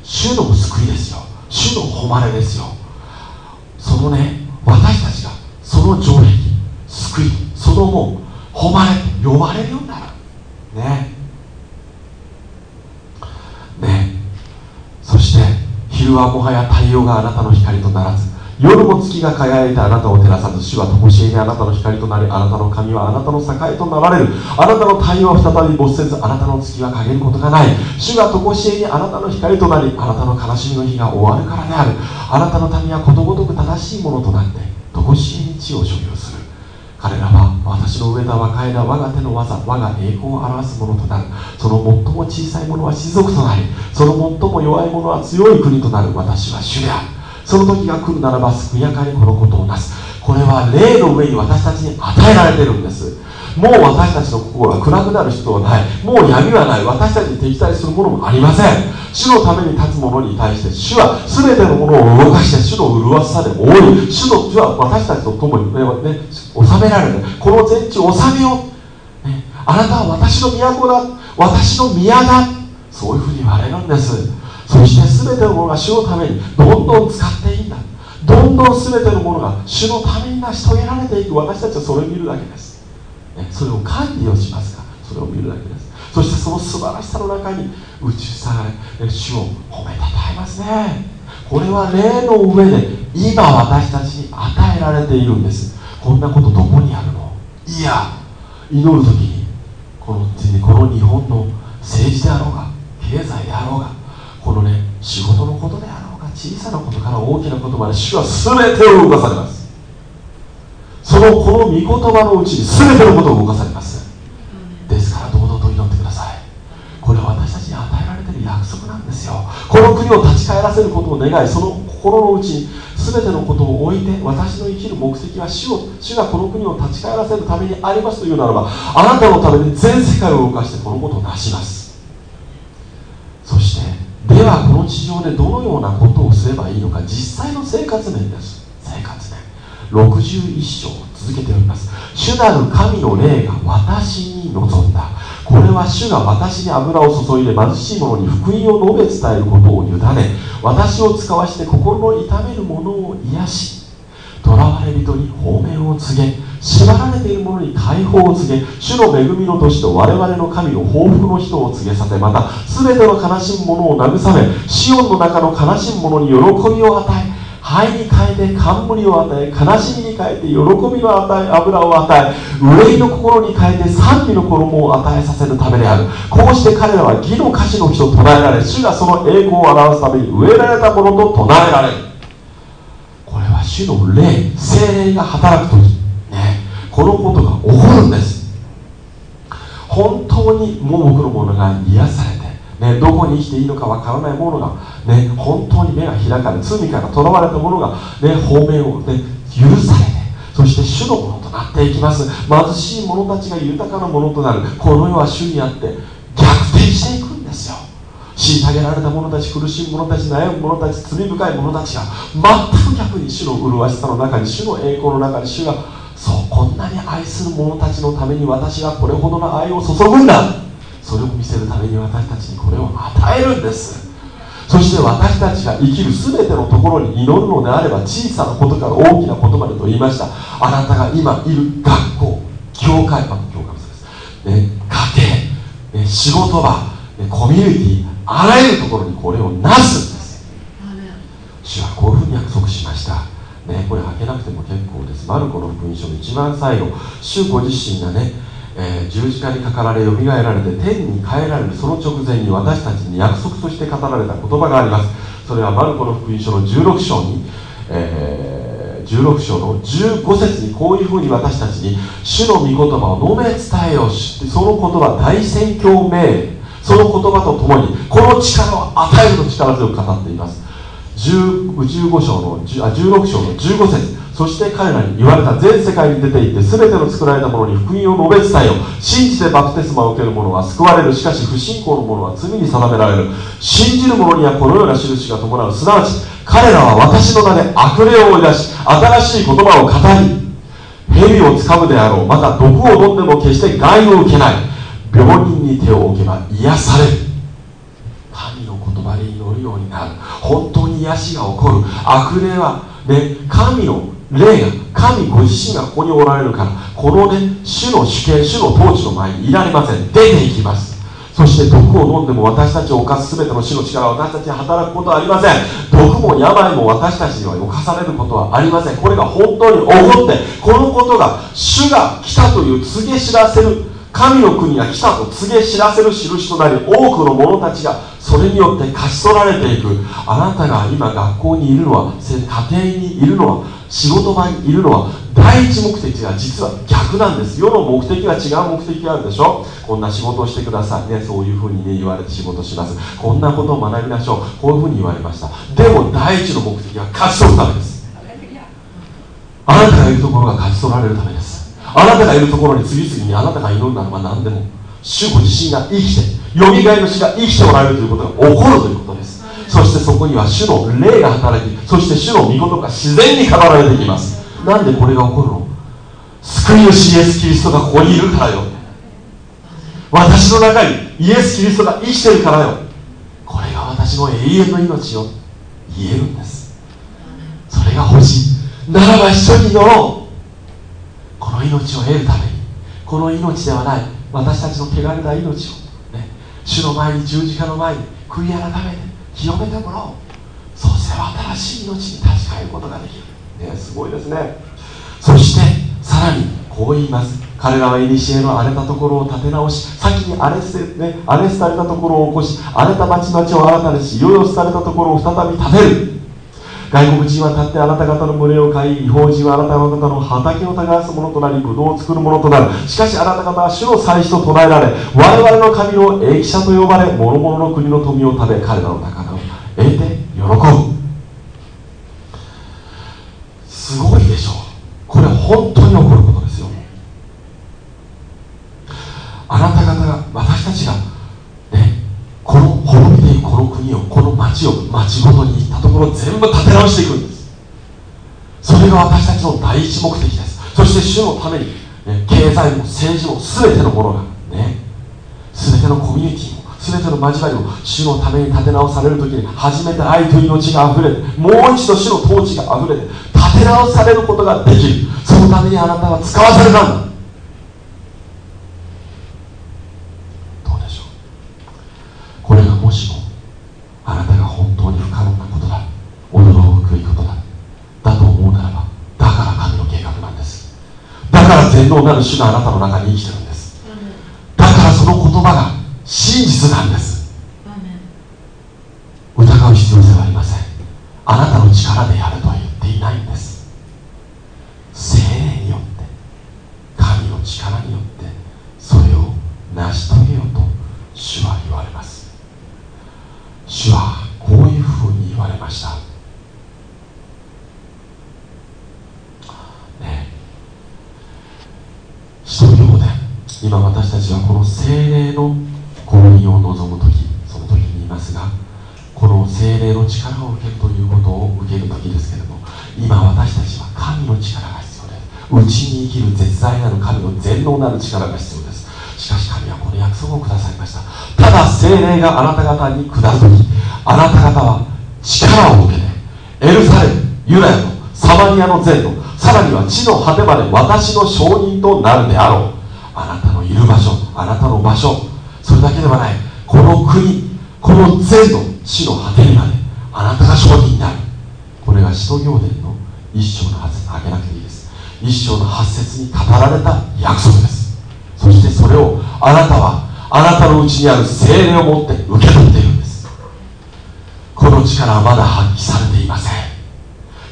主の救いですよ。主の誉れですよ。そのね私たちがその城壁救い。の門誉れと呼ばれるようになる。ね。ね。そして昼はもはや太陽があなたの光とならず夜も月が輝いてあなたを照らさず主は常しえにあなたの光となりあなたの神はあなたの境となられる。あなたの太陽は再び没せずあなたの月は陰ることがない。主が常しえにあなたの光となりあなたの悲しみの日が終わるからである。あなたの民はことごとく正しいものとなって常しえに地を所有する。彼らは私の植えた若枝我が手の技我が栄光を表すものとなる。その最も小さいものは士族となりその最も弱いものは強い国となる。私は主である。その時が来るならば速やかにこのことをなす。これは霊の上に私たちに与えられているんです。もう私たちの心は暗くなる必要はない。もう闇はない。私たちに敵対するものもありません。主のために立つ者に対して主は全てのものを動かして主の麗しさで覆い。主の主は私たちと共にね、ね、収められるこの全地を収めよう、ね、あなたは私の都だ。私の宮だ。そういうふうに言われるんです。そして全てのものが主のためにどんどん使っていいんだ。どんどん全てのものが主のために成し遂げられていく。私たちはそれを見るだけです。それを管理をしますがそれを見るだけです。そしてその素晴らしさの中に宇宙さが主を褒めたたえますね。これは霊の上で今私たちに与えられているんです。こんなことどこにあるの？いや祈る時にこのこの日本の政治であろうが経済であろうがこのね仕事のことであろうが小さなことから大きなことまで主は全てを動かされます。のこの御言葉のうちに全てのことを動かされます。ですから堂々と祈ってください。これは私たちに与えられている約束なんですよ。この国を立ち返らせることを願いその心の内に全てのことを置いて私の生きる目的は主を主がこの国を立ち返らせるためにありますというならばあなたのために全世界を動かしてこのことを成します。そしてではこの地上でどのようなことをすればいいのか。実際の生活面です。生活面。61章。続けております。主なる神の霊が私に望んだ。これは主が私に油を注いで貧しい者に福音を述べ伝えることを委ね私を使わして心の痛める者を癒し囚われ人に方面を告げ縛られている者に解放を告げ主の恵みの年と我々の神の報復の人を告げさせまた全ての悲しむ者を慰めシオンの中の悲しむ者に喜びを与え灰に変えて冠を与え悲しみに変えて喜びの与え油を与え憂いの心に変えて賛美の衣を与えさせるためである。こうして彼らは義の歌詞の人と唱えられ主がその栄光を表すために植えられたものと唱えられる。これは主の霊精霊が働く時ね。このことが起こるんです。本当に盲目の者が癒されね、どこに生きていいのかわからない者が、ね、本当に目が開かれ罪から囚われた者が、ね、方面を、ね、許されてそして主のものとなっていきます。貧しい者たちが豊かなものとなる。この世は主にあって逆転していくんですよ。虐げられた者たち苦しい者たち悩む者たち罪深い者たちが全く逆に主の麗しさの中に主の栄光の中に主がそうこんなに愛する者たちのために私がこれほどの愛を注ぐんだ。それを見せるために私たちにこれを与えるんです。そして私たちが生きる全てのところに祈るのであれば小さなことから大きなことまでと言いました。あなたが今いる学校業界ま業界もそうです、ね、家庭、ね、仕事場、ね、コミュニティあらゆるところにこれをなすんです。主はこういうふうに約束しました。ね、これ開けなくても結構です。マルコの福音書の一番最後、主ご自身がね、えー、十字架にかかられよみがえられて天に帰られるその直前に私たちに約束として語られた言葉があります。それはマルコの福音書の16章に、えー、16章の15節にこういうふうに私たちに主の御言葉を述べ伝えようしその言葉大宣教命令。その言葉とともにこの力を与えると力強く語っています。15章のあ16章の15節。そして彼らに言われた。全世界に出て行って全ての作られたものに福音を述べ伝えよ。信じてバプテスマを受ける者は救われる。しかし不信仰の者は罪に定められる。信じる者にはこのような印が伴う。すなわち彼らは私の名で悪霊を追い出し新しい言葉を語り蛇をつかむであろう。また毒を飲んでも決して害を受けない。病人に手を置けば癒される。神の言葉で祈るようになる。本当に癒しが起こる。悪霊はね神の霊が神ご自身がここにおられるからこのね主の主権主の統治の前にいられません。出ていきます。そして毒を飲んでも私たちを犯す全ての死の力は私たちに働くことはありません。毒も病も私たちには侵されることはありません。これが本当に起こってこのことが主が来たという告げ知らせる神の国が来たと告げ知らせる印となり多くの者たちがそれによって勝ち取られていく。あなたが今学校にいるのは家庭にいるのは仕事場にいるのは第一目的が実は逆なんです。世の目的は違う目的があるでしょ。こんな仕事をしてくださいね。そういうふうにね言われて仕事します。こんなことを学びましょう。こういうふうに言われました。でも第一の目的は勝ち取るためです。あなたがいるところが勝ち取られるためです。あなたがいるところに次々にあなたが祈るならば何でも主ご自身が生きてよみがえの死が生きておられるということが起こるということです。そしてそこには主の霊が働きそして主の御事が自然に語られてきます。なんでこれが起こるの？救い主イエス・キリストがここにいるからよ。私の中にイエス・キリストが生きてるからよ。これが私の永遠の命よ。言えるんです。それが欲しい。ならば一緒に祈ろう。この命を得るために。この命ではない。私たちの汚れた命を、主の前に十字架の前に悔い改めて清めてもらおう。そして新しい命に立ち返ることができる、ね、すごいですね。そしてさらにこう言います。彼らは古の荒れたところを立て直し先に荒れせ、ね、荒れ廃れたところを起こし荒れた町々を新たにし世々されたところを再び建てる。外国人は立ってあなた方の群れを買い違法人はあなた方の畑を耕すものとなりブドウを作るものとなる。しかしあなた方は主の祭司と唱えられ我々の神を駅舎と呼ばれ諸々の国の富を食べ彼らの宝を得て喜ぶ。すごいでしょう。これ本当に起こることですよあなた方が私たちがねこの滅びていくこの国をこの町を町ごとに行ったところ全部立て直していくんです。それが私たちの第一目的です。そして主のために、ね、経済も政治も全てのものがね全てのコミュニティも全ての交わりも主のために立て直される時に初めて愛と命があふれてもう一度主の統治があふれて立て直されることができる。そのためにあなたは使わされたんだ。どうでしょう。これがもしもあなたが本当に不可能なことだ驚くいことだだと思うならばだから神の計画なんですだ造なる主があなたの中に生きてるんです。だからその言葉が真実なんです。方に下る時あなた方は力を受けてエルサレムユダヤのサマリアの全土さらには地の果てまで私の証人となるであろう。あなたのいる場所あなたの場所それだけではない。この国この全土地の果てにまであなたが証人になる。これが使徒行伝の一章の発あげなくていいです。一章の八節に語られた約束です。そしてそれをあなたはあなたのうちにある精霊を持って受け取っているんです。この力はまだ発揮されていません。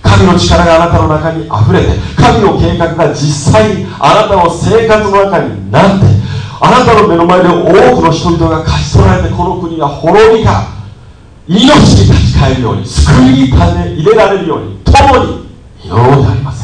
神の力があなたの中にあふれて神の計画が実際にあなたの生活の中になってあなたの目の前で多くの人々が勝ち取られてこの国が滅びか命に立ち返るように救いに入れられるように共に祈ろうでありません。